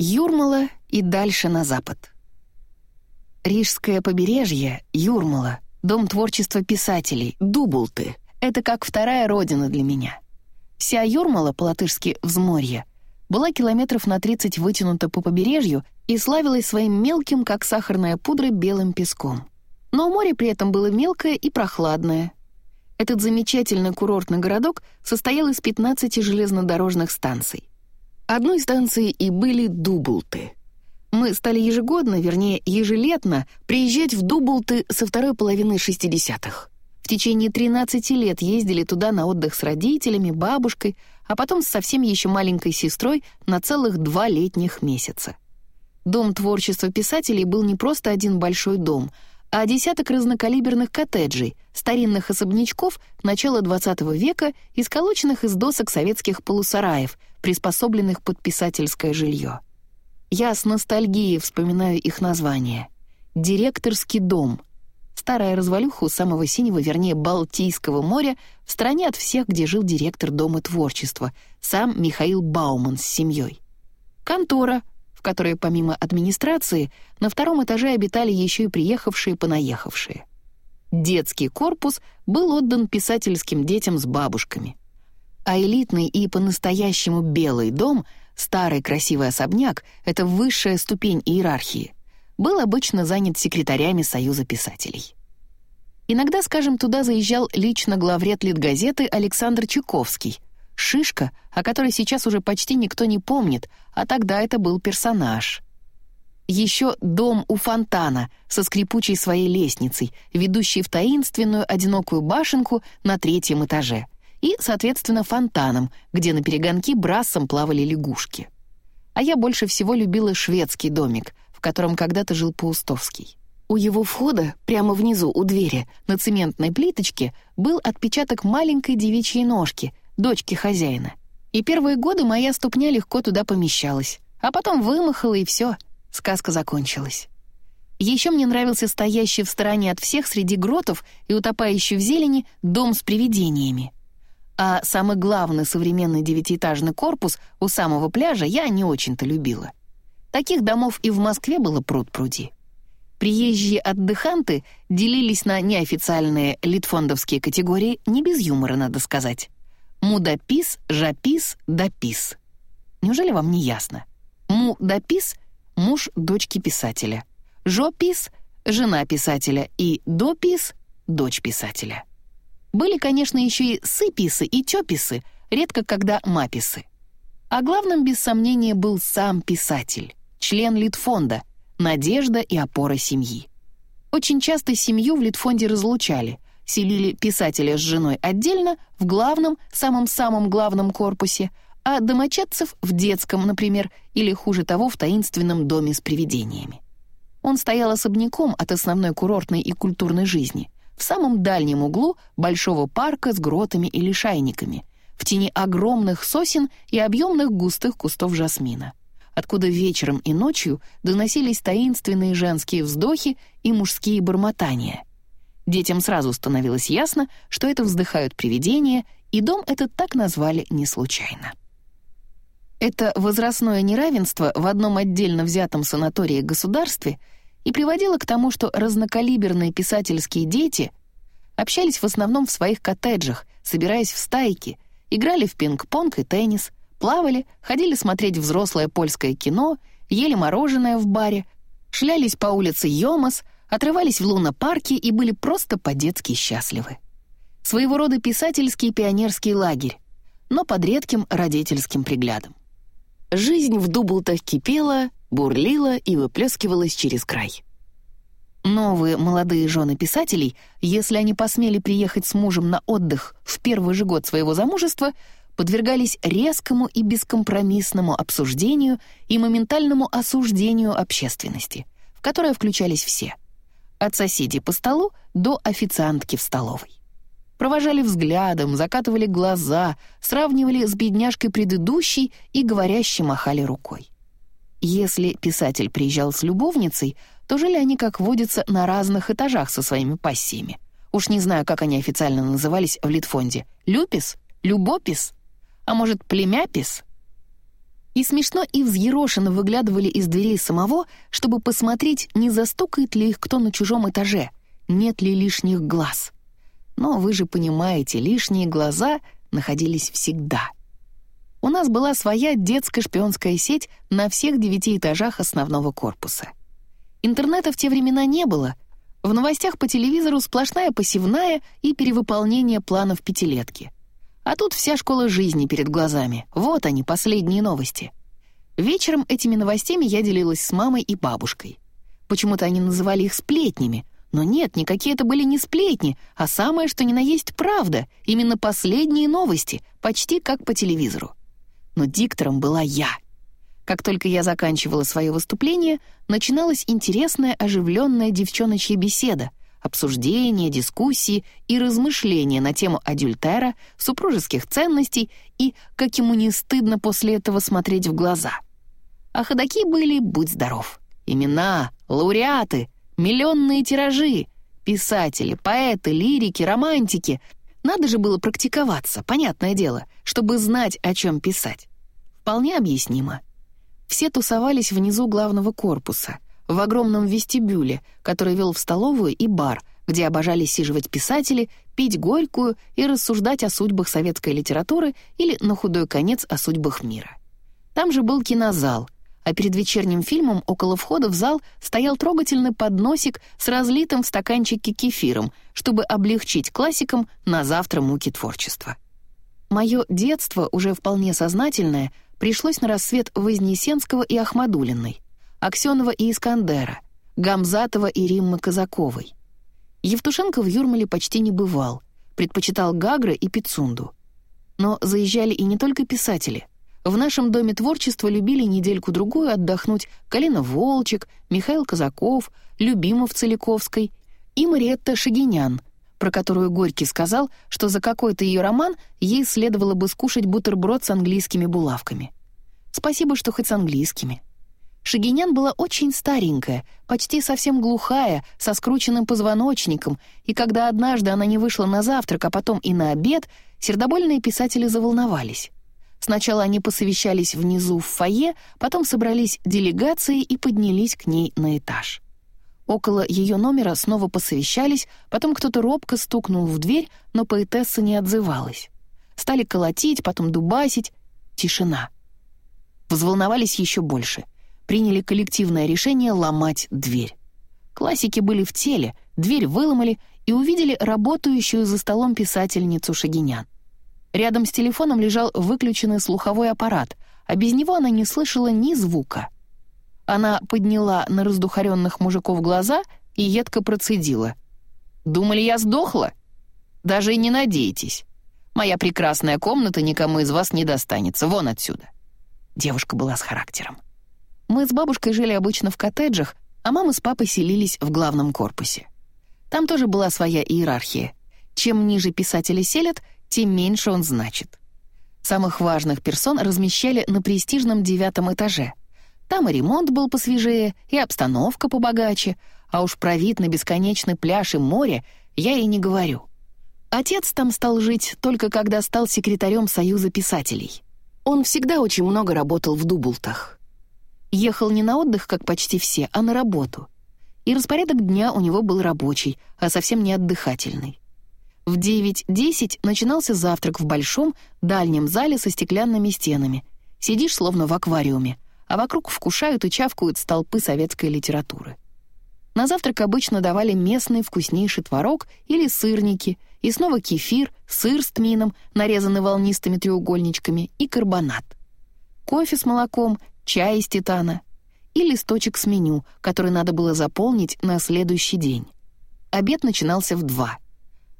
Юрмала и дальше на запад. Рижское побережье, Юрмала, дом творчества писателей, Дубулты — это как вторая родина для меня. Вся Юрмала, по-латышски «взморье», была километров на 30 вытянута по побережью и славилась своим мелким, как сахарная пудра, белым песком. Но море при этом было мелкое и прохладное. Этот замечательный курортный городок состоял из 15 железнодорожных станций. Одной станцией и были Дублты. Мы стали ежегодно, вернее, ежелетно, приезжать в Дублты со второй половины 60-х. В течение 13 лет ездили туда на отдых с родителями, бабушкой, а потом с совсем еще маленькой сестрой на целых два летних месяца. Дом творчества писателей был не просто один большой дом, а десяток разнокалиберных коттеджей, старинных особнячков начала XX века, исколоченных из досок советских полусараев, приспособленных под писательское жилье. Я с ностальгией вспоминаю их название. «Директорский дом», старая развалюха у самого синего, вернее, Балтийского моря, в стороне от всех, где жил директор Дома творчества, сам Михаил Бауман с семьей. Контора, которой помимо администрации на втором этаже обитали еще и приехавшие-понаехавшие. Детский корпус был отдан писательским детям с бабушками. А элитный и по-настоящему белый дом, старый красивый особняк — это высшая ступень иерархии — был обычно занят секретарями Союза писателей. Иногда, скажем, туда заезжал лично главред Литгазеты Александр Чуковский, шишка, о которой сейчас уже почти никто не помнит, а тогда это был персонаж. Еще дом у фонтана со скрипучей своей лестницей, ведущей в таинственную одинокую башенку на третьем этаже, и, соответственно, фонтаном, где на перегонки брассом плавали лягушки. А я больше всего любила шведский домик, в котором когда-то жил Паустовский. У его входа, прямо внизу у двери, на цементной плиточке, был отпечаток маленькой девичьей ножки, дочки хозяина. И первые годы моя ступня легко туда помещалась, а потом вымахала, и все, сказка закончилась. Еще мне нравился стоящий в стороне от всех среди гротов и утопающий в зелени дом с привидениями. А самый главный современный девятиэтажный корпус у самого пляжа я не очень-то любила. Таких домов и в Москве было пруд-пруди. Приезжие отдыханты делились на неофициальные литфондовские категории, не без юмора, надо сказать. Мудапис, жапис, допис. Неужели вам не ясно? Мудапис — муж дочки писателя. Жопис — жена писателя. И допис — дочь писателя. Были, конечно, еще и сыписы и тёписы, редко когда маписы. А главным, без сомнения, был сам писатель, член Литфонда, надежда и опора семьи. Очень часто семью в Литфонде разлучали, селили писателя с женой отдельно, в главном, самом-самом главном корпусе, а домочадцев в детском, например, или, хуже того, в таинственном доме с привидениями. Он стоял особняком от основной курортной и культурной жизни, в самом дальнем углу большого парка с гротами и лишайниками, в тени огромных сосен и объемных густых кустов жасмина откуда вечером и ночью доносились таинственные женские вздохи и мужские бормотания. Детям сразу становилось ясно, что это вздыхают привидения, и дом этот так назвали не случайно. Это возрастное неравенство в одном отдельно взятом санатории-государстве и приводило к тому, что разнокалиберные писательские дети общались в основном в своих коттеджах, собираясь в стайки, играли в пинг-понг и теннис, плавали, ходили смотреть взрослое польское кино, ели мороженое в баре, шлялись по улице Йомас, отрывались в луна-парке и были просто по-детски счастливы. Своего рода писательский пионерский лагерь, но под редким родительским приглядом. Жизнь в Дублтах кипела, бурлила и выплескивалась через край. Новые молодые жены писателей, если они посмели приехать с мужем на отдых в первый же год своего замужества, подвергались резкому и бескомпромиссному обсуждению и моментальному осуждению общественности, в которое включались все. От соседей по столу до официантки в столовой. Провожали взглядом, закатывали глаза, сравнивали с бедняжкой предыдущей и говоряще махали рукой. Если писатель приезжал с любовницей, то жили они, как водится, на разных этажах со своими пассиями. Уж не знаю, как они официально назывались в Литфонде. Люпис? Любопис? А может, племяпис? И смешно и взъерошенно выглядывали из дверей самого, чтобы посмотреть, не застукает ли их кто на чужом этаже, нет ли лишних глаз. Но вы же понимаете, лишние глаза находились всегда. У нас была своя детская шпионская сеть на всех девяти этажах основного корпуса. Интернета в те времена не было. В новостях по телевизору сплошная посевная и перевыполнение планов пятилетки — а тут вся школа жизни перед глазами. Вот они, последние новости. Вечером этими новостями я делилась с мамой и бабушкой. Почему-то они называли их сплетнями. Но нет, никакие это были не сплетни, а самое, что ни на есть правда. Именно последние новости, почти как по телевизору. Но диктором была я. Как только я заканчивала свое выступление, начиналась интересная оживленная девчоночья беседа, обсуждения, дискуссии и размышления на тему адюльтера, супружеских ценностей и как ему не стыдно после этого смотреть в глаза. А ходаки были «Будь здоров». Имена, лауреаты, миллионные тиражи, писатели, поэты, лирики, романтики. Надо же было практиковаться, понятное дело, чтобы знать, о чем писать. Вполне объяснимо. Все тусовались внизу главного корпуса — в огромном вестибюле, который вел в столовую и бар, где обожали сиживать писатели, пить горькую и рассуждать о судьбах советской литературы или, на худой конец, о судьбах мира. Там же был кинозал, а перед вечерним фильмом около входа в зал стоял трогательный подносик с разлитым в стаканчике кефиром, чтобы облегчить классикам на завтра муки творчества. Мое детство, уже вполне сознательное, пришлось на рассвет Вознесенского и Ахмадулиной — Аксенова и Искандера, Гамзатова и Риммы Казаковой. Евтушенко в Юрмале почти не бывал, предпочитал Гагра и Пицунду. Но заезжали и не только писатели. В нашем доме творчества любили недельку-другую отдохнуть Калина Волчек, Михаил Казаков, Любимов Целиковской и Мариетта Шагинян, про которую Горький сказал, что за какой-то ее роман ей следовало бы скушать бутерброд с английскими булавками. Спасибо, что хоть с английскими. Шагинян была очень старенькая, почти совсем глухая, со скрученным позвоночником, и когда однажды она не вышла на завтрак, а потом и на обед, сердобольные писатели заволновались. Сначала они посовещались внизу в фойе, потом собрались делегации и поднялись к ней на этаж. Около ее номера снова посовещались, потом кто-то робко стукнул в дверь, но поэтесса не отзывалась. Стали колотить, потом дубасить. Тишина. Взволновались еще больше — приняли коллективное решение ломать дверь. Классики были в теле, дверь выломали и увидели работающую за столом писательницу Шагинян. Рядом с телефоном лежал выключенный слуховой аппарат, а без него она не слышала ни звука. Она подняла на раздухаренных мужиков глаза и едко процедила. «Думали, я сдохла? Даже и не надейтесь. Моя прекрасная комната никому из вас не достанется. Вон отсюда». Девушка была с характером. Мы с бабушкой жили обычно в коттеджах, а мама с папой селились в главном корпусе. Там тоже была своя иерархия. Чем ниже писатели селят, тем меньше он значит. Самых важных персон размещали на престижном девятом этаже. Там и ремонт был посвежее, и обстановка побогаче, а уж про вид на бесконечный пляж и море я и не говорю. Отец там стал жить только когда стал секретарем Союза писателей. Он всегда очень много работал в Дублтах. Ехал не на отдых, как почти все, а на работу. И распорядок дня у него был рабочий, а совсем не отдыхательный. В 9-10 начинался завтрак в большом, дальнем зале со стеклянными стенами. Сидишь словно в аквариуме, а вокруг вкушают и чавкают столпы советской литературы. На завтрак обычно давали местный вкуснейший творог или сырники, и снова кефир, сыр с тмином, нарезанный волнистыми треугольничками, и карбонат. Кофе с молоком, чай из титана и листочек с меню, который надо было заполнить на следующий день. Обед начинался в два.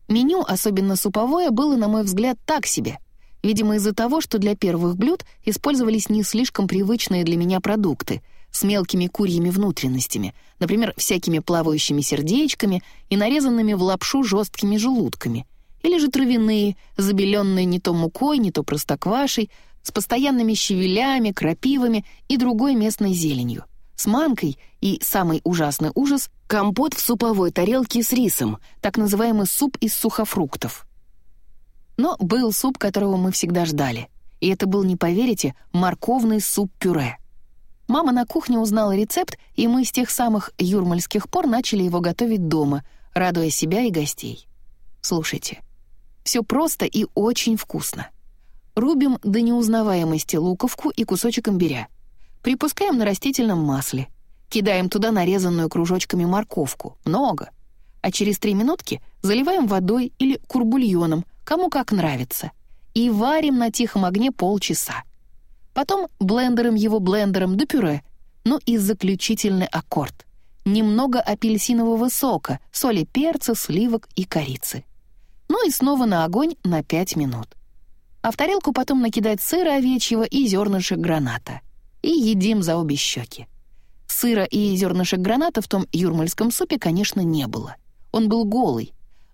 Меню, особенно суповое, было, на мой взгляд, так себе. Видимо, из-за того, что для первых блюд использовались не слишком привычные для меня продукты с мелкими курьими внутренностями, например, всякими плавающими сердечками и нарезанными в лапшу жесткими желудками, или же травяные, забеленные не то мукой, не то простоквашей, с постоянными щавелями, крапивами и другой местной зеленью, с манкой и, самый ужасный ужас, компот в суповой тарелке с рисом, так называемый суп из сухофруктов. Но был суп, которого мы всегда ждали, И это был, не поверите, морковный суп-пюре. Мама на кухне узнала рецепт, и мы с тех самых юрмальских пор начали его готовить дома, радуя себя и гостей. Слушайте, все просто и очень вкусно. Рубим до неузнаваемости луковку и кусочек имбиря. Припускаем на растительном масле. Кидаем туда нарезанную кружочками морковку. Много. А через три минутки заливаем водой или курбульоном, кому как нравится. И варим на тихом огне полчаса. Потом блендером его блендером до пюре. Ну и заключительный аккорд. Немного апельсинового сока, соли перца, сливок и корицы. Ну и снова на огонь на 5 минут. А в тарелку потом накидать сыра овечьего и зернышек граната. И едим за обе щеки. Сыра и зернышек граната в том юрмальском супе, конечно, не было. Он был голый.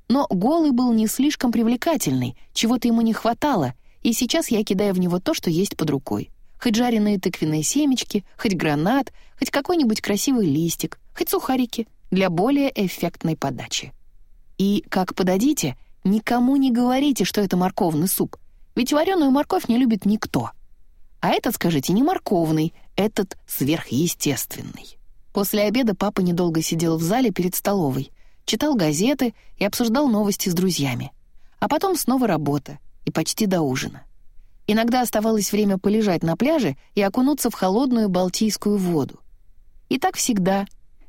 Но голый был не слишком привлекательный, чего-то ему не хватало, и сейчас я кидаю в него то, что есть под рукой. Хоть жареные тыквенные семечки, хоть гранат, хоть какой-нибудь красивый листик, хоть сухарики для более эффектной подачи. И, как подадите, Никому не говорите, что это морковный суп, ведь вареную морковь не любит никто. А этот, скажите, не морковный, этот сверхъестественный. После обеда папа недолго сидел в зале перед столовой, читал газеты и обсуждал новости с друзьями. А потом снова работа, и почти до ужина. Иногда оставалось время полежать на пляже и окунуться в холодную Балтийскую воду. И так всегда.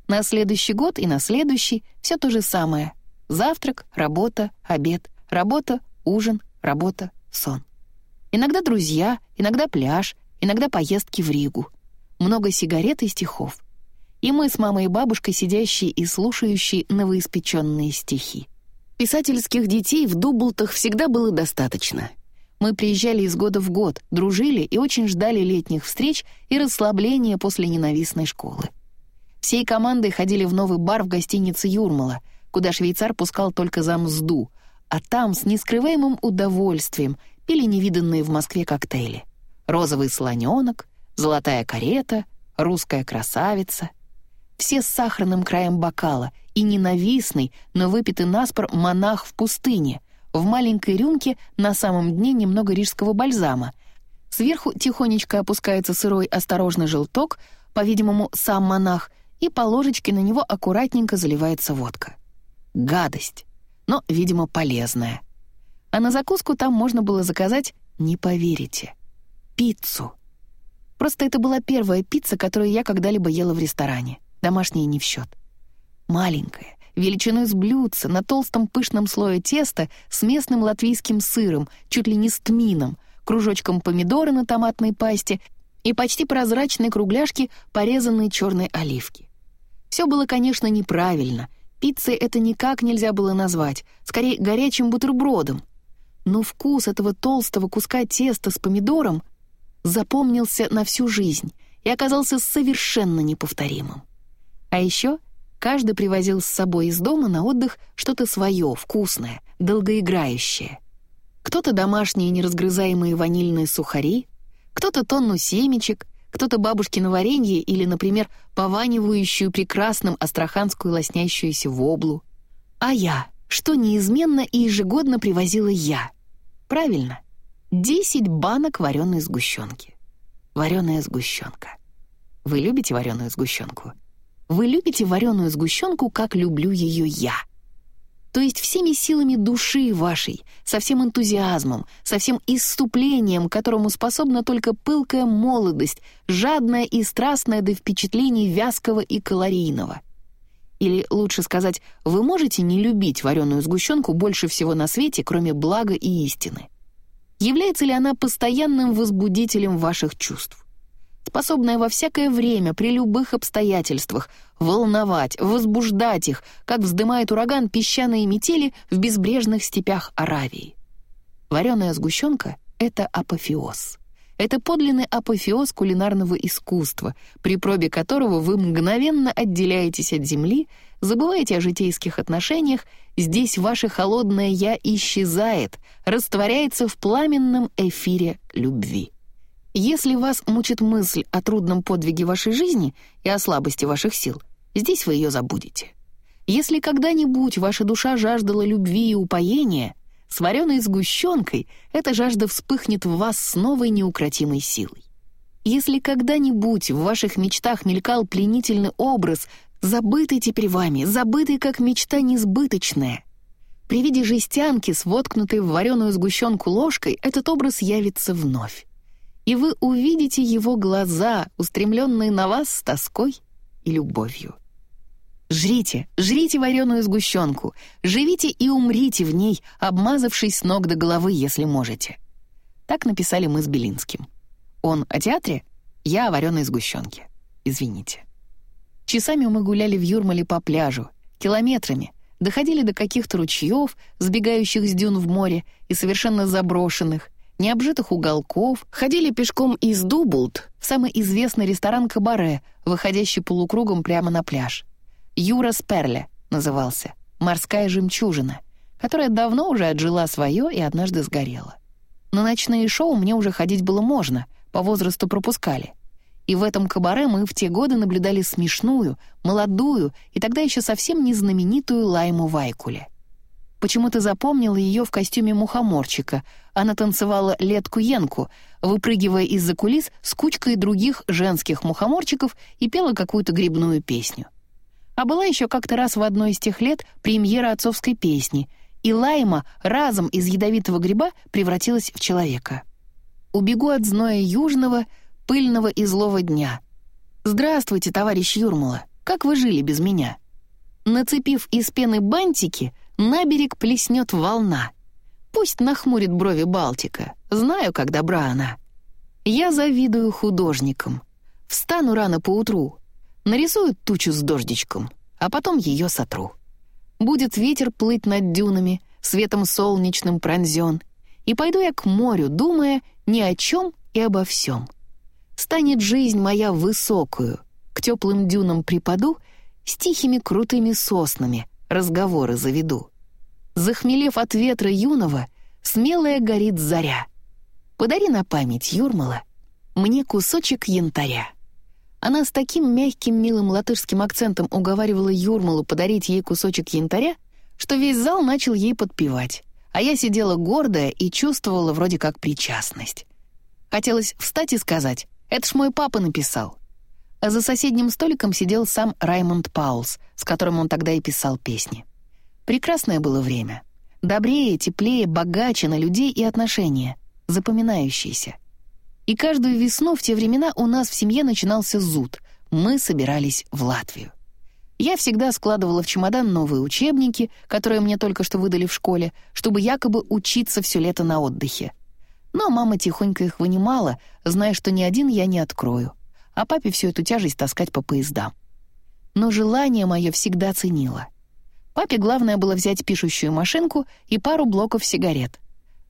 На следующий год и на следующий все то же самое — Завтрак, работа, обед, работа, ужин, работа, сон. Иногда друзья, иногда пляж, иногда поездки в Ригу. Много сигарет и стихов. И мы с мамой и бабушкой, сидящие и слушающие новоиспеченные стихи. Писательских детей в Дублтах всегда было достаточно. Мы приезжали из года в год, дружили и очень ждали летних встреч и расслабления после ненавистной школы. Всей командой ходили в новый бар в гостинице «Юрмала», куда швейцар пускал только за мзду, а там с нескрываемым удовольствием пили невиданные в Москве коктейли. Розовый слоненок, золотая карета, русская красавица. Все с сахарным краем бокала и ненавистный, но выпитый наспор монах в пустыне, в маленькой рюмке на самом дне немного рижского бальзама. Сверху тихонечко опускается сырой осторожный желток, по-видимому, сам монах, и по ложечке на него аккуратненько заливается водка. Гадость, но, видимо, полезная. А на закуску там можно было заказать, не поверите, пиццу. Просто это была первая пицца, которую я когда-либо ела в ресторане. Домашняя не в счет. Маленькая, величиной с блюдца, на толстом пышном слое теста с местным латвийским сыром, чуть ли не с тмином, кружочком помидора на томатной пасте и почти прозрачной кругляшки порезанной черной оливки. Все было, конечно, неправильно, Пиццей это никак нельзя было назвать, скорее горячим бутербродом. Но вкус этого толстого куска теста с помидором запомнился на всю жизнь и оказался совершенно неповторимым. А еще каждый привозил с собой из дома на отдых что-то свое, вкусное, долгоиграющее. Кто-то домашние неразгрызаемые ванильные сухари, кто-то тонну семечек, кто-то бабушкино варенье или, например, пованивающую прекрасным астраханскую лоснящуюся воблу. А я, что неизменно и ежегодно привозила я? Правильно, 10 банок вареной сгущенки. Вареная сгущенка. Вы любите вареную сгущенку? Вы любите вареную сгущенку, как люблю ее я — то есть всеми силами души вашей, со всем энтузиазмом, со всем исступлением, которому способна только пылкая молодость, жадная и страстная до впечатлений вязкого и калорийного. Или, лучше сказать, вы можете не любить вареную сгущенку больше всего на свете, кроме блага и истины? Является ли она постоянным возбудителем ваших чувств? Способная во всякое время, при любых обстоятельствах, волновать, возбуждать их, как вздымает ураган песчаные метели в безбрежных степях Аравии. Вареная сгущенка — это апофеоз. Это подлинный апофеоз кулинарного искусства, при пробе которого вы мгновенно отделяетесь от земли, забываете о житейских отношениях, здесь ваше холодное «я» исчезает, растворяется в пламенном эфире любви. Если вас мучит мысль о трудном подвиге вашей жизни и о слабости ваших сил, здесь вы ее забудете. Если когда-нибудь ваша душа жаждала любви и упоения, с вареной сгущенкой, эта жажда вспыхнет в вас с новой неукротимой силой. Если когда-нибудь в ваших мечтах мелькал пленительный образ, забытый теперь вами, забытый как мечта несбыточная, при виде жестянки с воткнутой в вареную сгущенку ложкой этот образ явится вновь. И вы увидите его глаза, устремленные на вас с тоской и любовью. Жрите, жрите вареную сгущенку, живите и умрите в ней, обмазавшись с ног до головы, если можете. Так написали мы с Белинским. Он о театре, я о вареной сгущенке. Извините. Часами мы гуляли в Юрмале по пляжу, километрами, доходили до каких-то ручьев, сбегающих с дюн в море и совершенно заброшенных, необжитых уголков, ходили пешком из Дублт в самый известный ресторан «Кабаре», выходящий полукругом прямо на пляж. «Юра Сперле» назывался, «Морская жемчужина», которая давно уже отжила свое и однажды сгорела. На ночные шоу мне уже ходить было можно, по возрасту пропускали — и в этом кабаре мы в те годы наблюдали смешную, молодую и тогда еще совсем не знаменитую Лайму Вайкуле. Почему-то запомнила ее в костюме мухоморчика. Она танцевала летку-янку, выпрыгивая из-за кулис с кучкой других женских мухоморчиков и пела какую-то грибную песню. А была еще как-то раз в одной из тех лет премьера отцовской песни, и Лайма разом из ядовитого гриба превратилась в человека. «Убегу от зноя южного», пыльного и злого дня. «Здравствуйте, товарищ Юрмала, как вы жили без меня?» Нацепив из пены бантики, на берег плеснет волна. Пусть нахмурит брови Балтика, знаю, как добра она. Я завидую художникам. Встану рано поутру, нарисую тучу с дождичком, а потом ее сотру. Будет ветер плыть над дюнами, светом солнечным пронзен, и пойду я к морю, думая ни о чем и обо всем. Станет жизнь моя высокую, к теплым дюнам припаду, с тихими крутыми соснами разговоры заведу. Захмелев от ветра юного, смелая горит заря. Подари на память, Юрмала, мне кусочек янтаря. Она с таким мягким, милым латышским акцентом уговаривала Юрмалу подарить ей кусочек янтаря, что весь зал начал ей подпевать, а я сидела гордая и чувствовала вроде как причастность. Хотелось встать и сказать это ж мой папа написал. А за соседним столиком сидел сам Раймонд Паулс, с которым он тогда и писал песни. Прекрасное было время. Добрее, теплее, богаче на людей и отношения, запоминающиеся. И каждую весну в те времена у нас в семье начинался зуд. Мы собирались в Латвию. Я всегда складывала в чемодан новые учебники, которые мне только что выдали в школе, чтобы якобы учиться все лето на отдыхе. Но мама тихонько их вынимала, зная, что ни один я не открою, а папе всю эту тяжесть таскать по поездам. Но желание мое всегда ценила. Папе главное было взять пишущую машинку и пару блоков сигарет.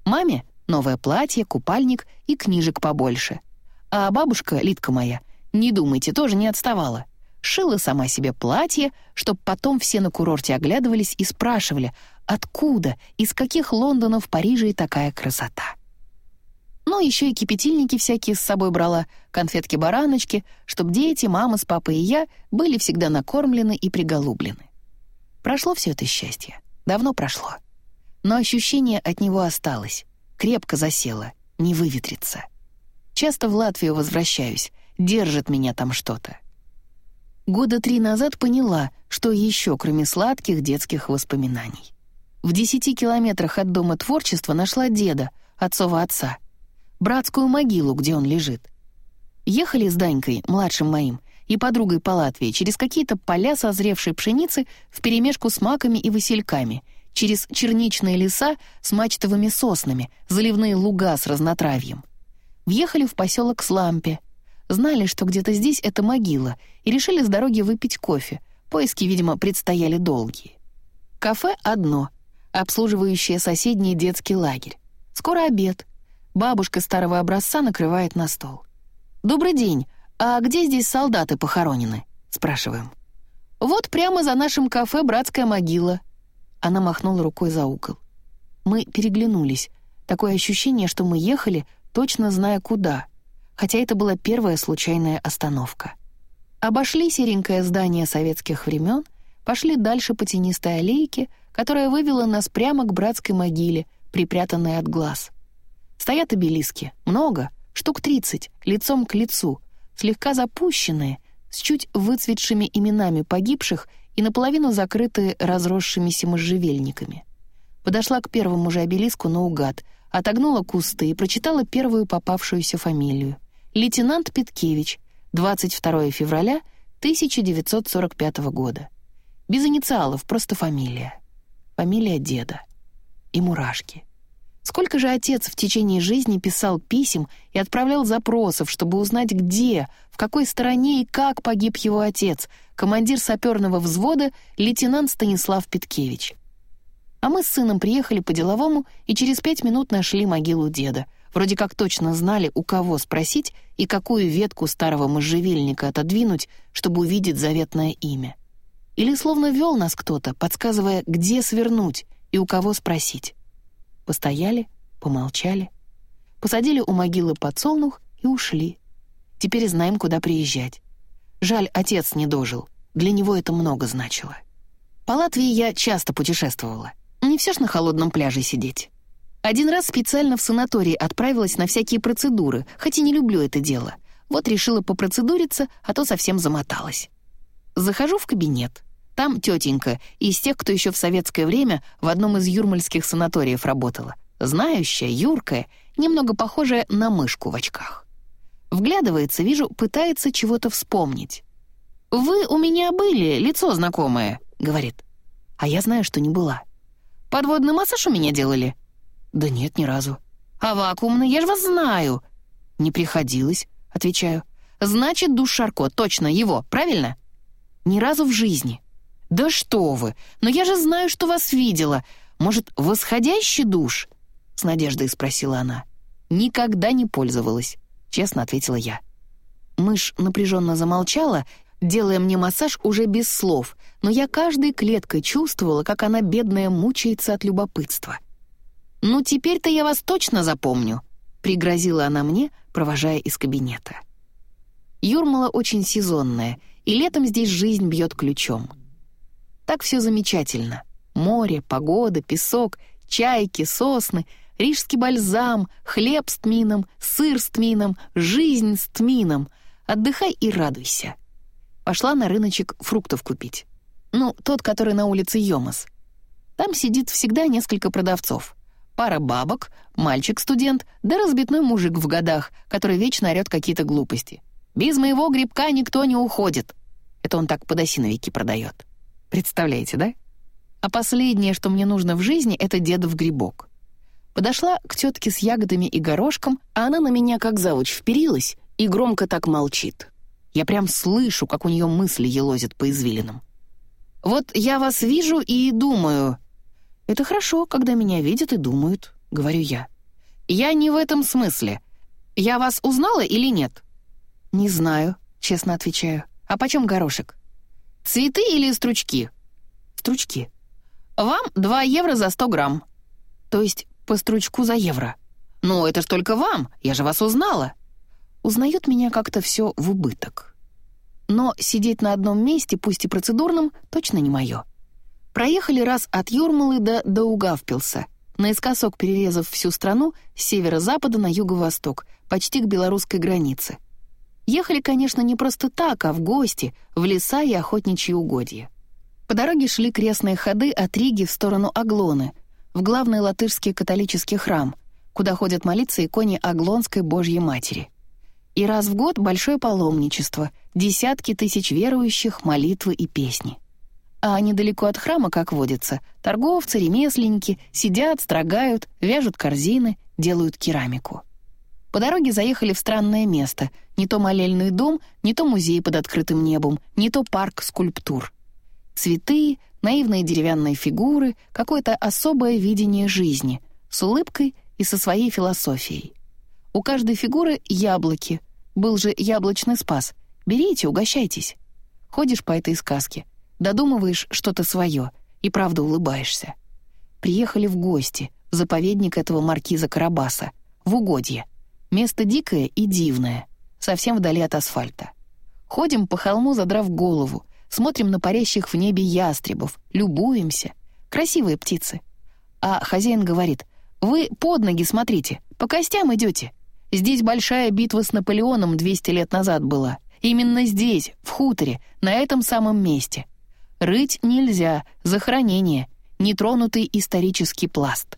Маме — новое платье, купальник и книжек побольше. А бабушка, Литка моя, не думайте, тоже не отставала. Шила сама себе платье, чтоб потом все на курорте оглядывались и спрашивали, откуда, из каких Лондонов в Париже такая красота. Ну, еще и кипятильники всякие с собой брала, конфетки-бараночки, чтобы дети, мама с папой и я были всегда накормлены и приголублены. Прошло все это счастье. Давно прошло. Но ощущение от него осталось. Крепко засело, не выветрится. Часто в Латвию возвращаюсь, держит меня там что-то. Года три назад поняла, что еще, кроме сладких детских воспоминаний. В десяти километрах от Дома творчества нашла деда, отцова отца — братскую могилу, где он лежит. Ехали с Данькой, младшим моим, и подругой по Латвии через какие-то поля созревшей пшеницы вперемешку с маками и васильками, через черничные леса с мачтовыми соснами, заливные луга с разнотравьем. Въехали в поселок Слампе. Знали, что где-то здесь это могила, и решили с дороги выпить кофе. Поиски, видимо, предстояли долгие. Кафе одно, обслуживающее соседний детский лагерь. Скоро обед — Бабушка старого образца накрывает на стол. «Добрый день. А где здесь солдаты похоронены?» — спрашиваем. «Вот прямо за нашим кафе братская могила». Она махнула рукой за угол. Мы переглянулись. Такое ощущение, что мы ехали, точно зная куда. Хотя это была первая случайная остановка. Обошли серенькое здание советских времен, пошли дальше по тенистой аллейке, которая вывела нас прямо к братской могиле, припрятанные от глаз. Стоят обелиски, много, штук тридцать, лицом к лицу, слегка запущенные, с чуть выцветшими именами погибших и наполовину закрытые разросшимися можжевельниками. Подошла к первому же обелиску наугад, отогнула кусты и прочитала первую попавшуюся фамилию. Лейтенант Петкевич, 22 февраля 1945 года. Без инициалов, просто фамилия. Фамилия деда. И мурашки. Сколько же отец в течение жизни писал писем и отправлял запросов, чтобы узнать, где, в какой стороне и как погиб его отец, командир саперного взвода, лейтенант Станислав Петкевич. А мы с сыном приехали по-деловому и через пять минут нашли могилу деда. Вроде как точно знали, у кого спросить и какую ветку старого можжевельника отодвинуть, чтобы увидеть заветное имя. Или словно вел нас кто-то, подсказывая, где свернуть и у кого спросить. Постояли, помолчали, посадили у могилы подсолнух и ушли. Теперь знаем, куда приезжать. Жаль, отец не дожил. Для него это много значило. По Латвии я часто путешествовала. Не все ж на холодном пляже сидеть. Один раз специально в санаторий отправилась на всякие процедуры, хоть и не люблю это дело. Вот решила попроцедуриться, а то совсем замоталась. Захожу в кабинет. Там тетенька из тех, кто еще в советское время в одном из юрмальских санаториев работала. Знающая, юркая, немного похожая на мышку в очках. Вглядывается, вижу, пытается чего-то вспомнить. «Вы у меня были, лицо знакомое», — говорит. А я знаю, что не была. Подводный массаж у меня делали?» «Да нет, ни разу». «А вакуумный? Я же вас знаю». «Не приходилось», — отвечаю. «Значит, душ Шарко, точно его, правильно?» «Ни разу в жизни». «Да что вы! Но я же знаю, что вас видела. Может, восходящий душ?» С надеждой спросила она. «Никогда не пользовалась», — честно ответила я. Мышь напряженно замолчала делая мне массаж уже без слов, но я каждой клеткой чувствовала, как она, бедная, мучается от любопытства. «Ну, теперь-то я вас точно запомню», — пригрозила она мне, провожая из кабинета. Юрмала очень сезонная, и летом здесь жизнь бьет ключом. Так все замечательно. Море, погода, песок, чайки, сосны, рижский бальзам, хлеб с тмином, сыр с тмином, жизнь с тмином. Отдыхай и радуйся. Пошла на рыночек фруктов купить. Ну, тот, который на улице Йомас. Там сидит всегда несколько продавцов. Пара бабок, мальчик-студент, да разбитной мужик в годах, который вечно орёт какие-то глупости. «Без моего грибка никто не уходит». Это он так подосиновики продает. Представляете, да? А последнее, что мне нужно в жизни, это дедов грибок. Подошла к тетке с ягодами и горошком, а она на меня как завуч вперилась и громко так молчит. Я прям слышу, как у нее мысли елозят по извилинам. «Вот я вас вижу и думаю...» «Это хорошо, когда меня видят и думают», — говорю я. «Я не в этом смысле. Я вас узнала или нет?» «Не знаю», — честно отвечаю. «А почем горошек?» «Цветы или стручки?» «Стручки». «Вам 2 евро за 100 грамм». «То есть по стручку за евро?» «Ну, это ж только вам, я же вас узнала» узнают меня как-то все в убыток. Но сидеть на одном месте, пусть и процедурном, точно не мое. Проехали раз от Юрмалы до Даугавпилса, наискосок перерезав всю страну с северо-запада на юго-восток, почти к белорусской границе. Ехали, конечно, не просто так, а в гости, в леса и охотничьи угодья. По дороге шли крестные ходы от Риги в сторону Аглоны, в главный латышский католический храм, куда ходят молиться иконе Аглонской Божьей Матери. И раз в год большое паломничество, десятки тысяч верующих, молитвы и песни. А недалеко от храма, как водится, торговцы, ремесленники сидят, строгают, вяжут корзины, делают керамику. По дороге заехали в странное место. Не то молельный дом, не то музей под открытым небом, не то парк скульптур. Цветы, наивные деревянные фигуры, какое-то особое видение жизни, с улыбкой и со своей философией. У каждой фигуры яблоки. Был же яблочный спас. Берите, угощайтесь. Ходишь по этой сказке, додумываешь что-то свое и правда улыбаешься. Приехали в гости, в заповедник этого маркиза Карабаса, в угодье. Место дикое и дивное, совсем вдали от асфальта. Ходим по холму, задрав голову, смотрим на парящих в небе ястребов, любуемся. Красивые птицы. А хозяин говорит — Вы под ноги смотрите, по костям идете. Здесь большая битва с Наполеоном 200 лет назад была. Именно здесь, в хуторе, на этом самом месте. Рыть нельзя, захоронение, нетронутый исторический пласт.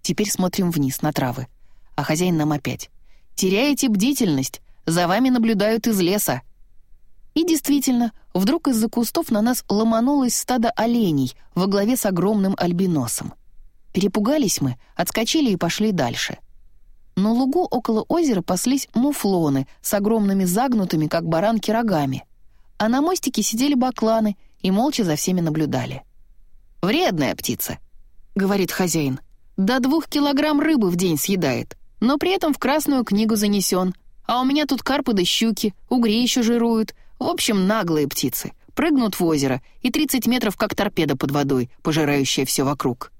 Теперь смотрим вниз на травы. А хозяин нам опять. «Теряете бдительность, за вами наблюдают из леса». И действительно, вдруг из-за кустов на нас ломанулось стадо оленей во главе с огромным альбиносом. Перепугались мы, отскочили и пошли дальше. На лугу около озера паслись муфлоны с огромными загнутыми, как баранки, рогами. А на мостике сидели бакланы и молча за всеми наблюдали. «Вредная птица», — говорит хозяин. «До двух килограмм рыбы в день съедает, но при этом в красную книгу занесен. А у меня тут карпы да щуки, угри еще жируют. В общем, наглые птицы. Прыгнут в озеро, и 30 метров как торпеда под водой, пожирающая все вокруг».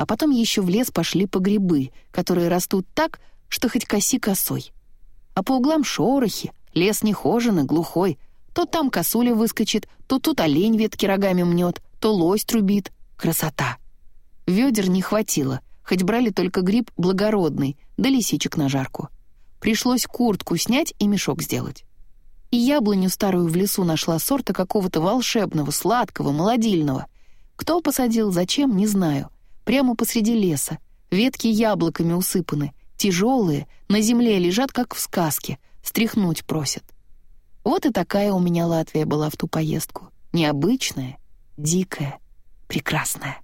А потом еще в лес пошли по грибы, которые растут так, что хоть коси косой. А по углам шорохи, лес нехоженный, глухой. То там косуля выскочит, то тут олень ветки рогами мнет, то лось трубит. Красота! Ведер не хватило, хоть брали только гриб благородный, да лисичек на жарку. Пришлось куртку снять и мешок сделать. И яблоню старую в лесу нашла сорта какого-то волшебного, сладкого, молодильного. Кто посадил, зачем, не знаю — прямо посреди леса. Ветки яблоками усыпаны, тяжелые, на земле лежат, как в сказке, стряхнуть просят. Вот и такая у меня Латвия была в ту поездку. Необычная, дикая, прекрасная.